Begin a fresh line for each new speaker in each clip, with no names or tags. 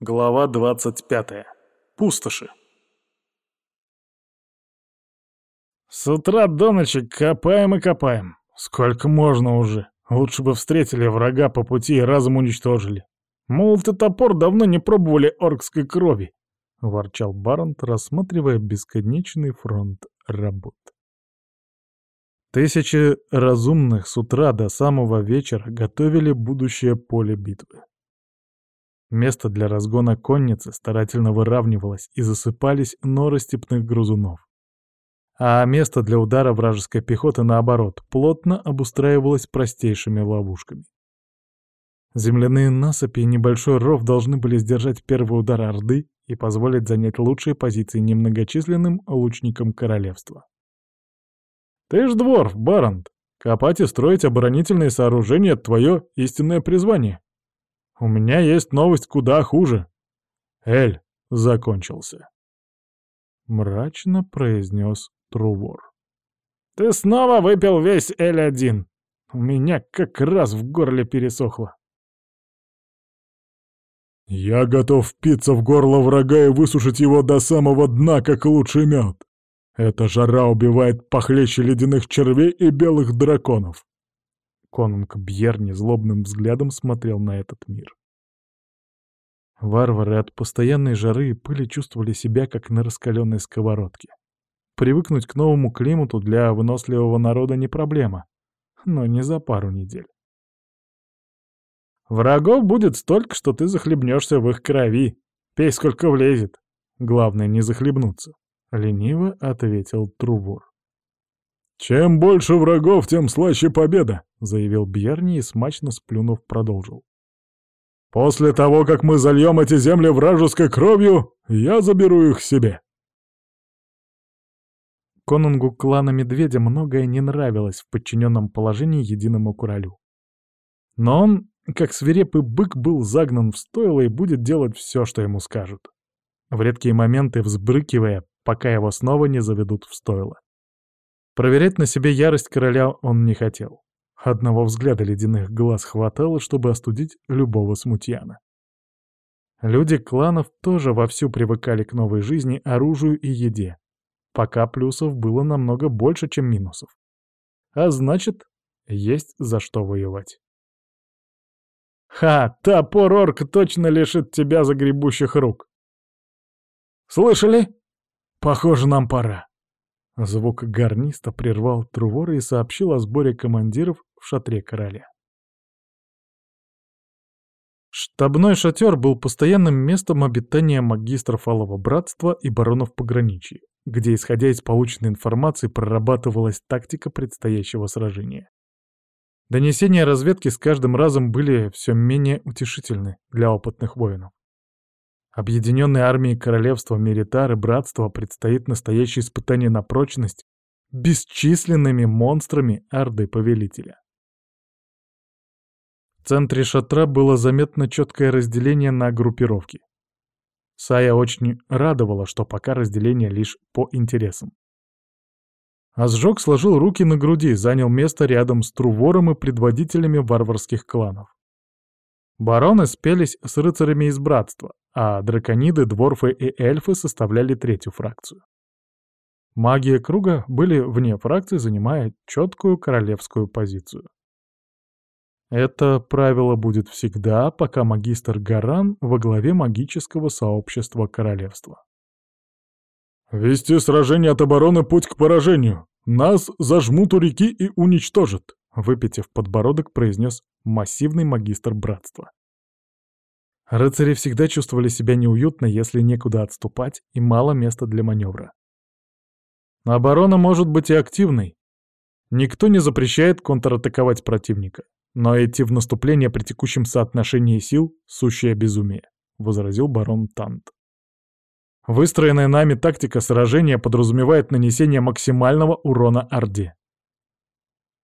Глава 25. Пустоши. С утра до ночи копаем и копаем. Сколько можно уже? Лучше бы встретили врага по пути и разом уничтожили. Молот и топор давно не пробовали оркской крови, — ворчал Баронт, рассматривая бесконечный фронт работ. Тысячи разумных с утра до самого вечера готовили будущее поле битвы. Место для разгона конницы старательно выравнивалось и засыпались норы степных грузунов. А место для удара вражеской пехоты, наоборот, плотно обустраивалось простейшими ловушками. Земляные насыпи и небольшой ров должны были сдержать первый удар Орды и позволить занять лучшие позиции немногочисленным лучникам королевства. «Ты ж дворф, Барант! Копать и строить оборонительные сооружения — твое истинное призвание!» У меня есть новость куда хуже. Эль закончился. Мрачно произнес Трувор. Ты снова выпил весь Эль-1. У меня как раз в горле пересохло.
Я готов впиться в горло врага и высушить его до самого дна, как лучший мед. Эта жара убивает похлеще ледяных червей и белых драконов.
Конунг Бьерни злобным взглядом смотрел на этот мир. Варвары от постоянной жары и пыли чувствовали себя, как на раскаленной сковородке. Привыкнуть к новому климату для выносливого народа не проблема, но не за пару недель. Врагов будет столько, что ты захлебнешься в их крови. Пей сколько влезет. Главное, не захлебнуться. Лениво ответил Трувор.
«Чем больше врагов, тем слаще победа», — заявил Бьерни и, смачно сплюнув, продолжил. «После того, как мы зальем эти земли вражеской кровью, я заберу их себе».
Конунгу клана Медведя многое не нравилось в подчиненном положении единому королю. Но он, как свирепый бык, был загнан в стойло и будет делать все, что ему скажут. В редкие моменты взбрыкивая, пока его снова не заведут в стойло. Проверять на себе ярость короля он не хотел. Одного взгляда ледяных глаз хватало, чтобы остудить любого смутьяна. Люди кланов тоже вовсю привыкали к новой жизни, оружию и еде. Пока плюсов было намного больше, чем минусов. А значит, есть за что воевать. «Ха! Топор орк точно лишит тебя загребущих рук!» «Слышали? Похоже, нам пора!» Звук гарниста прервал Трувора и сообщил о сборе командиров в шатре короля. Штабной шатер был постоянным местом обитания магистров Алого Братства и баронов пограничья, где, исходя из полученной информации, прорабатывалась тактика предстоящего сражения. Донесения разведки с каждым разом были все менее утешительны для опытных воинов. Объединенной армии королевства Меритар и Братства предстоит настоящее испытание на прочность бесчисленными монстрами Орды Повелителя. В центре шатра было заметно четкое разделение на группировки. Сая очень радовала, что пока разделение лишь по интересам. Азжок сложил руки на груди, занял место рядом с Трувором и предводителями варварских кланов. Бароны спелись с рыцарями из Братства, а дракониды, дворфы и эльфы составляли третью фракцию. Магия круга были вне фракции, занимая четкую королевскую позицию. Это правило будет всегда, пока магистр Гаран во главе магического сообщества королевства.
«Вести сражение от обороны — путь к поражению. Нас зажмут у реки и уничтожат», — выпитив подбородок, произнес массивный магистр братства. Рыцари всегда чувствовали себя неуютно, если некуда отступать и мало места для маневра. Оборона может быть и активной. Никто не запрещает контратаковать противника, но идти в наступление при текущем соотношении сил — сущее безумие, — возразил барон Тант. Выстроенная нами тактика сражения подразумевает нанесение максимального урона Орде.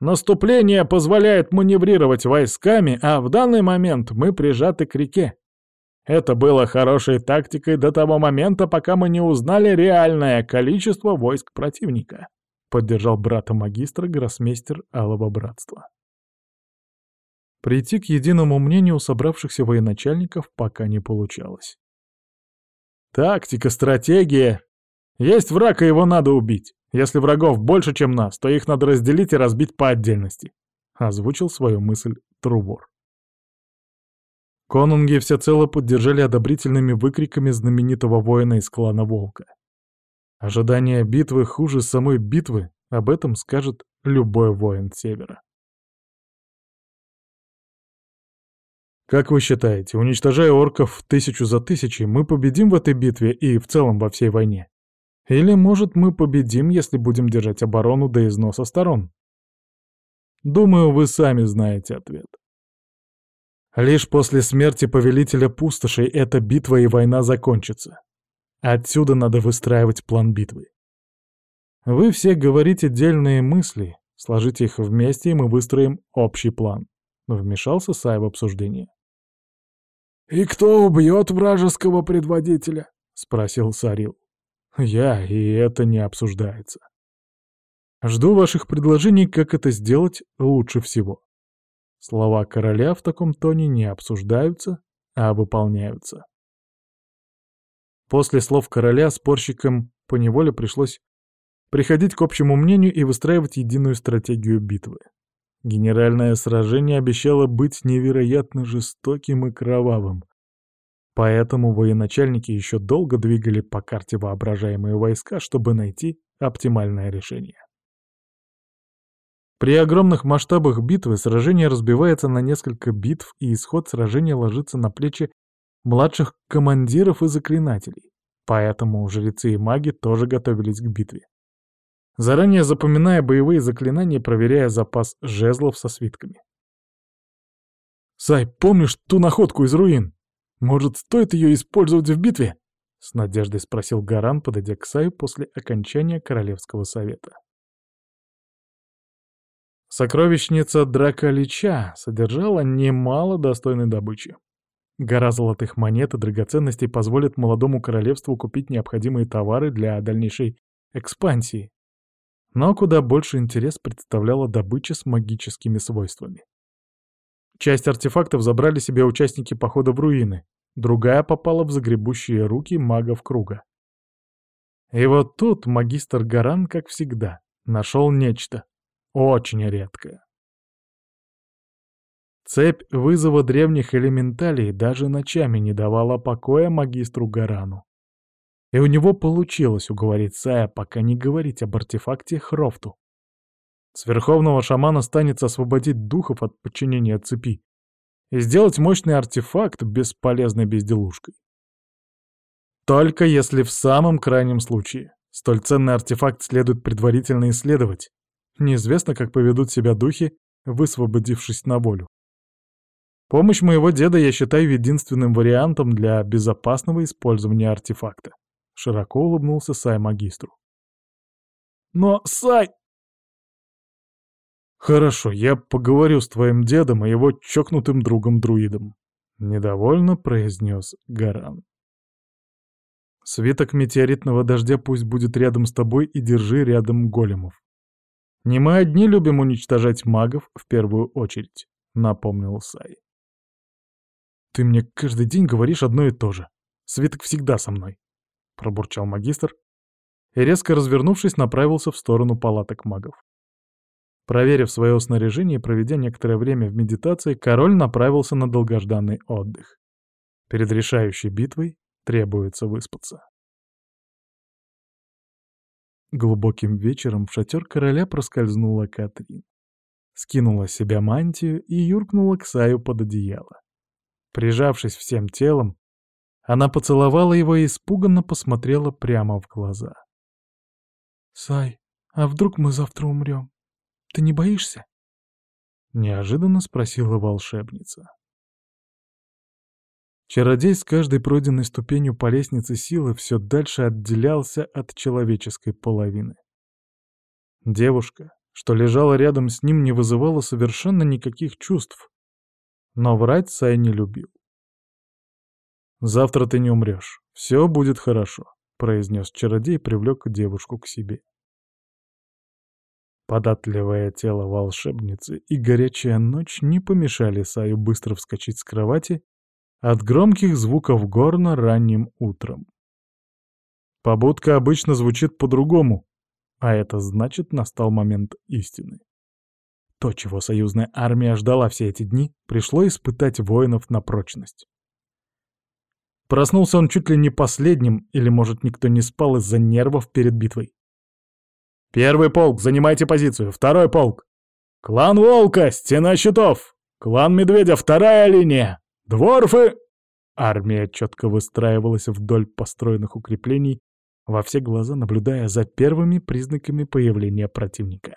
Наступление позволяет маневрировать войсками, а в данный момент мы прижаты к реке. Это было хорошей тактикой до того момента, пока мы не узнали реальное количество войск противника», — поддержал брата магистра гроссмейстер Алого Братства.
Прийти к единому мнению собравшихся военачальников пока не получалось. «Тактика, стратегия. Есть враг, и его надо убить. Если врагов больше, чем нас, то их надо разделить и разбить по отдельности», — озвучил свою мысль Трубор. Конунги всецело поддержали одобрительными выкриками знаменитого воина из клана Волка. Ожидание битвы хуже самой битвы, об этом скажет любой воин Севера. Как вы считаете, уничтожая орков тысячу за тысячей, мы победим в этой битве и в целом во всей войне? Или, может, мы победим, если будем держать оборону до износа сторон? Думаю, вы сами знаете ответ. Лишь после смерти повелителя пустошей эта битва и война закончится. Отсюда надо выстраивать план битвы. Вы все говорите дельные мысли, сложите их вместе, и мы выстроим общий план. Вмешался Сай в обсуждение.
«И кто убьет вражеского предводителя?» — спросил Сарил.
«Я, и это не обсуждается. Жду ваших предложений, как это сделать лучше всего». Слова короля в таком тоне не обсуждаются, а выполняются. После слов короля спорщикам поневоле пришлось приходить к общему мнению и выстраивать единую стратегию битвы. Генеральное сражение обещало быть невероятно жестоким и кровавым. Поэтому военачальники еще долго двигали по карте воображаемые войска, чтобы найти оптимальное решение. При огромных масштабах битвы сражение разбивается на несколько битв, и исход сражения ложится на плечи младших командиров и заклинателей. Поэтому жрецы и маги тоже готовились к битве. Заранее запоминая боевые заклинания, проверяя запас жезлов со свитками. «Сай, помнишь ту находку из руин? Может, стоит ее использовать в битве?» — с надеждой спросил Гаран, подойдя к Саю после окончания Королевского совета. Сокровищница Драколича содержала немало достойной добычи. Гора золотых монет и драгоценностей позволит молодому королевству купить необходимые товары для дальнейшей экспансии. Но куда больше интерес представляла добыча с магическими свойствами. Часть артефактов забрали себе участники похода в руины, другая попала в загребущие руки магов круга. И вот тут магистр Гаран, как всегда, нашел нечто, очень редкое. Цепь вызова древних элементалей даже ночами не давала покоя магистру Гарану. И у него получилось уговорить Сая пока не говорить об артефакте Хрофту. С верховного шамана станется освободить духов от подчинения цепи и сделать мощный артефакт бесполезной безделушкой. Только если в самом крайнем случае столь ценный артефакт следует предварительно исследовать, Неизвестно, как поведут себя духи, высвободившись на волю. Помощь моего деда я считаю единственным вариантом для безопасного использования артефакта. Широко улыбнулся Сай магистру. Но, Сай... Хорошо, я поговорю с твоим дедом и его чокнутым другом-друидом. Недовольно произнес Гаран. Свиток метеоритного дождя пусть будет рядом с тобой и держи рядом големов. «Не мы одни любим уничтожать магов в первую очередь», — напомнил Сай. «Ты мне каждый день говоришь одно и то же. Свиток всегда со мной», — пробурчал магистр и, резко развернувшись, направился в сторону палаток магов. Проверив свое снаряжение и проведя некоторое время в медитации, король направился на долгожданный отдых. Перед решающей битвой требуется выспаться. Глубоким вечером в шатер короля проскользнула Катрин. Скинула с себя мантию и юркнула к Саю под одеяло. Прижавшись всем телом, она поцеловала его и испуганно посмотрела прямо в глаза. «Сай, а вдруг мы завтра умрем? Ты не боишься?» Неожиданно спросила волшебница. Чародей с каждой пройденной ступенью по лестнице силы все дальше отделялся от человеческой половины. Девушка, что лежала рядом с ним, не вызывала совершенно никаких чувств. Но врать Сай не любил. «Завтра ты не умрешь. Все будет хорошо», — произнес чародей и привлек девушку к себе. Податливое тело волшебницы и горячая ночь не помешали Саю быстро вскочить с кровати от громких звуков горна ранним утром. Побудка обычно звучит по-другому, а это значит, настал момент истины. То, чего союзная армия ждала все эти дни, пришло испытать воинов на прочность. Проснулся он чуть ли не последним, или, может, никто не спал из-за нервов перед битвой. «Первый полк, занимайте позицию! Второй полк! Клан Волка, стена щитов! Клан Медведя, вторая линия! Дворфы!» Армия четко выстраивалась вдоль построенных укреплений, во все глаза наблюдая за первыми признаками появления противника.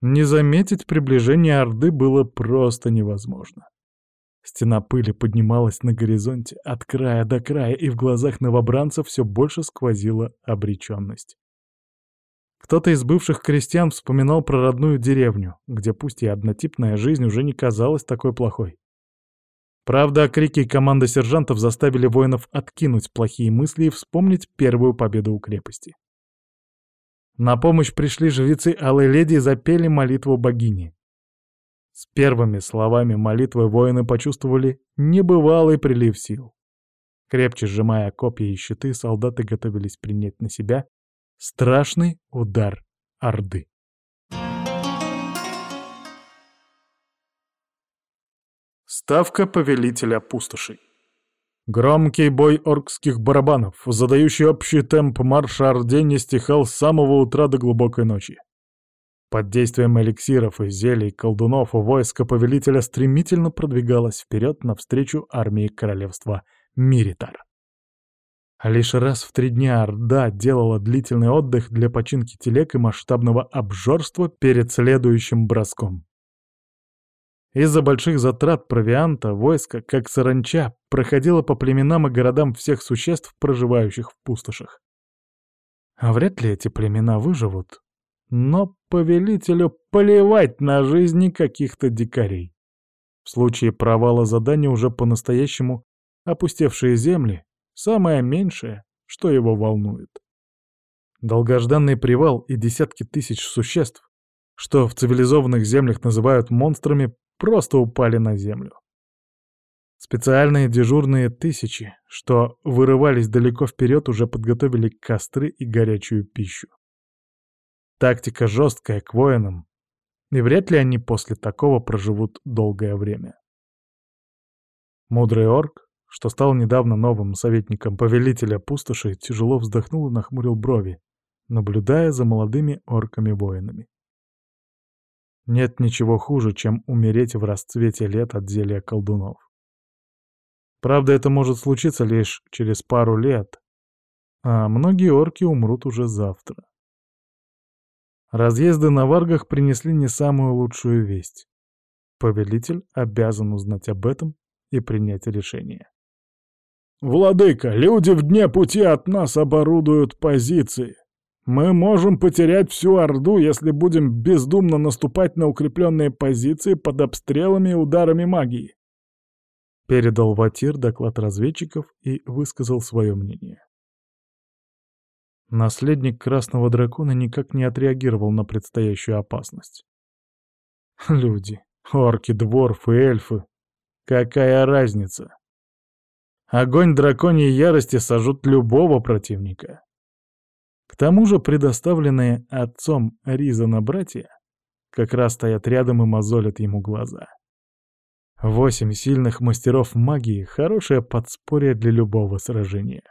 Не заметить приближение Орды было просто невозможно. Стена пыли поднималась на горизонте от края до края, и в глазах новобранцев все больше сквозила обреченность. Кто-то из бывших крестьян вспоминал про родную деревню, где пусть и однотипная жизнь уже не казалась такой плохой. Правда, крики и команда сержантов заставили воинов откинуть плохие мысли и вспомнить первую победу у крепости. На помощь пришли жрецы Алой Леди и запели молитву богини. С первыми словами молитвы воины почувствовали небывалый прилив сил. Крепче сжимая копья и щиты, солдаты готовились принять на себя страшный удар Орды. Ставка повелителя пустошей. Громкий бой оркских барабанов, задающий общий темп марша Орде, не стихал с самого утра до глубокой ночи. Под действием эликсиров и зелий колдунов войско повелителя стремительно продвигалось вперед навстречу армии королевства Миритар. Лишь раз в три дня Орда делала длительный отдых для починки телег и масштабного обжорства перед следующим броском. Из-за больших затрат провианта войско, как саранча, проходило по племенам и городам всех существ, проживающих в пустошах. А вряд ли эти племена выживут. Но повелителю плевать на жизни каких-то дикарей. В случае провала задания уже по-настоящему опустевшие земли — самое меньшее, что его волнует. Долгожданный привал и десятки тысяч существ, что в цивилизованных землях называют монстрами, просто упали на землю. Специальные дежурные тысячи, что вырывались далеко вперед, уже подготовили костры и горячую пищу. Тактика жесткая к воинам, и вряд ли они после такого проживут долгое время. Мудрый орк, что стал недавно новым советником повелителя пустоши, тяжело вздохнул и нахмурил брови, наблюдая за молодыми орками-воинами. Нет ничего хуже, чем умереть в расцвете лет от зелья колдунов. Правда, это может случиться лишь через пару лет, а многие орки умрут уже завтра. Разъезды на варгах принесли не самую лучшую весть. Повелитель обязан узнать об этом и принять решение. «Владыка, люди в дне пути от нас оборудуют позиции. Мы можем потерять всю Орду, если будем бездумно наступать на укрепленные позиции под обстрелами и ударами магии. Передал Ватир доклад разведчиков и высказал свое мнение. Наследник Красного Дракона никак не отреагировал на предстоящую опасность. Люди, орки, дворфы, эльфы. Какая разница? Огонь драконьей ярости сожжет любого противника. К тому же предоставленные отцом Ризана братья как раз стоят рядом и мозолят ему глаза. Восемь сильных мастеров магии — хорошее подспорье для любого сражения.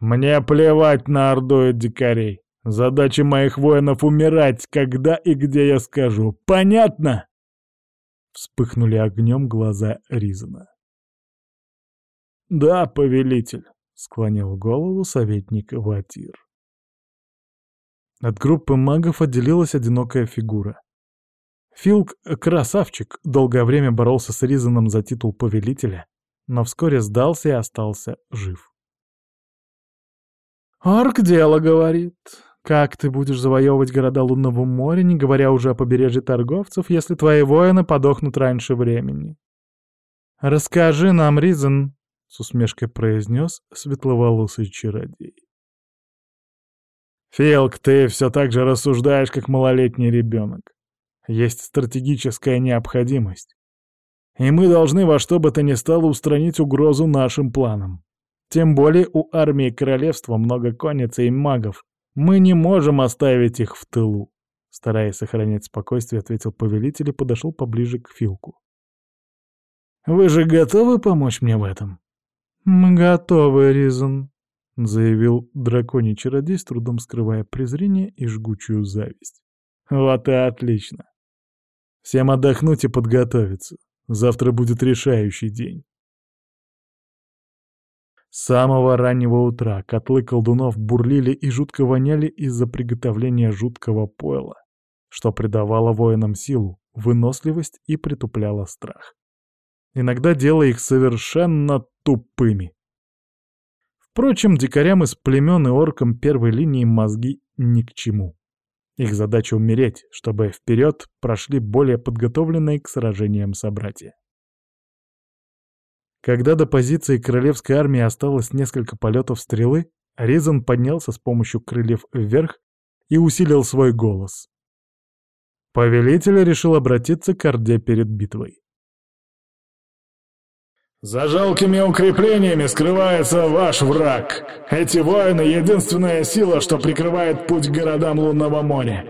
«Мне плевать на орду и дикарей. Задача моих воинов — умирать, когда и где я скажу. Понятно?» Вспыхнули огнем глаза Ризана. «Да, повелитель», — склонил голову советник Ватир. От группы магов отделилась одинокая фигура. Филк — красавчик, долгое время боролся с Ризаном за титул повелителя, но вскоре сдался и остался жив. «Орк дело говорит. Как ты будешь завоевывать города Лунного моря, не говоря уже о побережье торговцев, если твои воины подохнут раньше времени? Расскажи нам, Ризан, — с усмешкой произнес светловолосый чародей. «Филк, ты все так же рассуждаешь, как малолетний ребенок. Есть стратегическая необходимость. И мы должны во что бы то ни стало устранить угрозу нашим планам. Тем более у армии королевства много конницы и магов. Мы не можем оставить их в тылу. Стараясь сохранять спокойствие, ответил повелитель и подошел поближе к Филку. «Вы же готовы помочь мне в этом?» «Мы готовы, Ризон», — заявил драконий чародей, с трудом скрывая презрение и жгучую зависть. «Вот и отлично. Всем отдохнуть и подготовиться. Завтра будет решающий день». С самого раннего утра котлы колдунов бурлили и жутко воняли из-за приготовления жуткого пойла, что придавало воинам силу, выносливость и притупляло страх. Иногда делая их совершенно тупыми. Впрочем, дикарям из племен и оркам первой линии мозги ни к чему. Их задача умереть, чтобы вперед прошли более подготовленные к сражениям собратья. Когда до позиции королевской армии осталось несколько полетов стрелы, Ризан поднялся с помощью крыльев вверх и усилил свой голос. Повелитель решил обратиться к Орде перед битвой.
«За жалкими укреплениями скрывается ваш враг. Эти воины — единственная сила, что прикрывает путь к городам Лунного моря,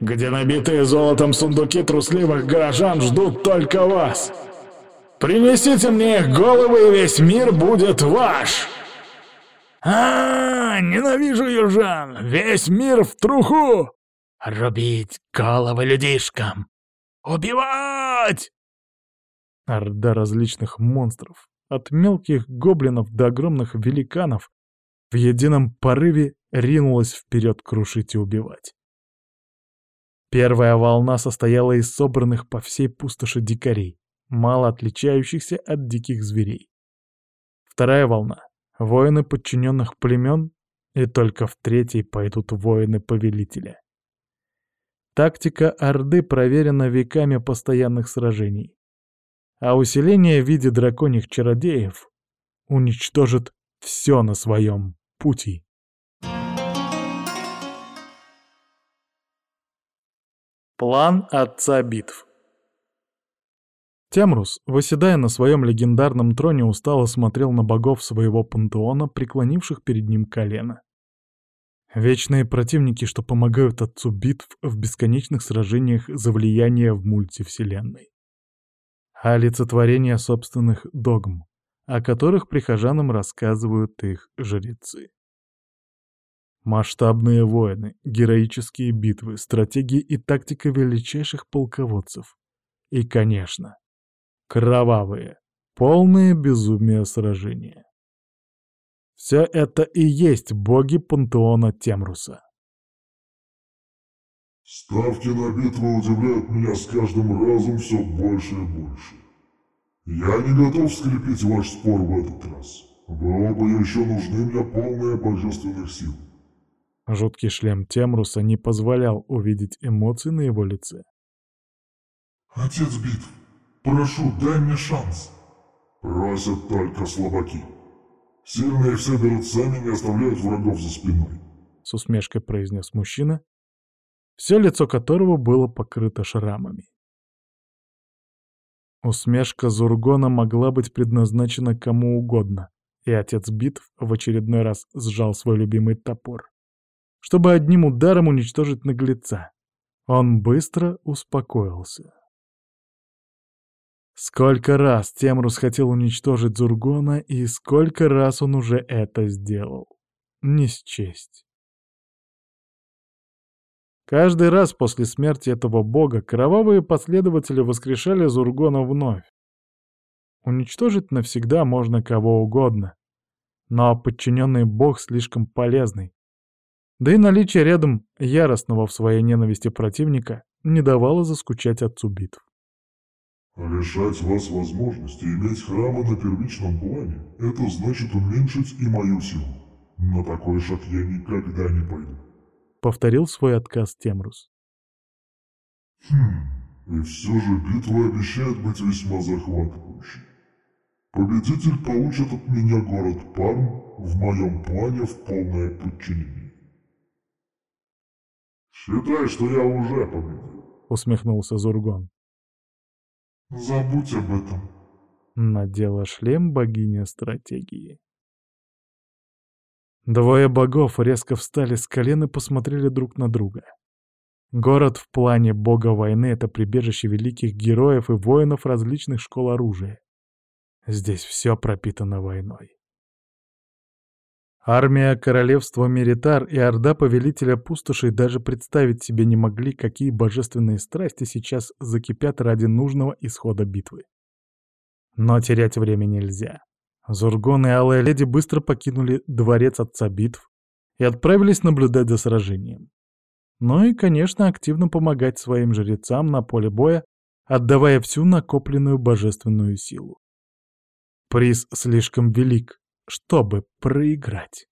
где набитые золотом сундуки трусливых горожан ждут только вас. Принесите мне их головы, и весь мир будет ваш!» «А, -а, -а ненавижу южан! Весь мир в труху!» «Рубить головы людишкам! Убивать!»
Орда различных монстров, от мелких гоблинов до огромных великанов, в едином порыве ринулась вперед крушить и убивать. Первая волна состояла из собранных по всей пустоши дикарей, мало отличающихся от диких зверей. Вторая волна — воины подчиненных племен, и только в третьей пойдут воины повелителя. Тактика Орды проверена веками постоянных сражений. А усиление в виде драконьих чародеев уничтожит все на своем пути. План Отца Битв Темрус, выседая на своем легендарном троне, устало смотрел на богов своего пантеона, преклонивших перед ним колено. Вечные противники, что помогают отцу битв в бесконечных сражениях за влияние в мультивселенной. Олицетворение собственных догм, о которых прихожанам рассказывают их жрецы. Масштабные войны, героические битвы, стратегии и тактика величайших полководцев. И, конечно, Кровавые, полные безумия сражения. Все это и есть боги пантеона Темруса.
Ставки на битву удивляют меня с каждым разом все больше и больше. Я не готов скрепить ваш спор в этот раз. Вы оба еще нужны мне полные божественных сил.
Жуткий шлем Темруса не позволял увидеть эмоции на его лице.
Отец битв, Прошу, дай мне шанс. Просят только слабаки. Сильные все берут сами, не оставляют врагов за спиной.
С усмешкой произнес мужчина, все лицо которого было покрыто шрамами. Усмешка Зургона могла быть предназначена кому угодно, и отец битв в очередной раз сжал свой любимый топор, чтобы одним ударом уничтожить наглеца. Он быстро успокоился. Сколько раз Темрус хотел уничтожить Зургона, и сколько раз он уже это сделал. Не счесть. Каждый раз после смерти этого бога кровавые последователи воскрешали Зургона вновь. Уничтожить навсегда можно кого угодно, но подчиненный бог слишком полезный. Да и наличие рядом яростного в своей ненависти противника не давало заскучать отцу битв.
Лишать вас возможности иметь храмы на первичном плане — это значит уменьшить и мою силу. На такой шаг я никогда не пойду.
Повторил свой отказ Темрус.
Хм, и все же битва обещает быть весьма захватывающей. Победитель получит от меня город Парм в моем плане в полное подчинение. Считай, что я уже победил.
Усмехнулся Зургон.
Забудь об этом.
Надела шлем богиня стратегии. Двое богов резко встали с колен и посмотрели друг на друга. Город в плане бога войны — это прибежище великих героев и воинов различных школ оружия. Здесь все пропитано войной. Армия королевства Меритар и орда повелителя пустошей даже представить себе не могли, какие божественные страсти сейчас закипят ради нужного исхода битвы. Но терять время нельзя. Зургон и Алая Леди быстро покинули дворец отца битв и отправились наблюдать за сражением. Ну и, конечно, активно помогать своим жрецам на поле боя, отдавая всю накопленную божественную силу. Приз слишком велик, чтобы проиграть.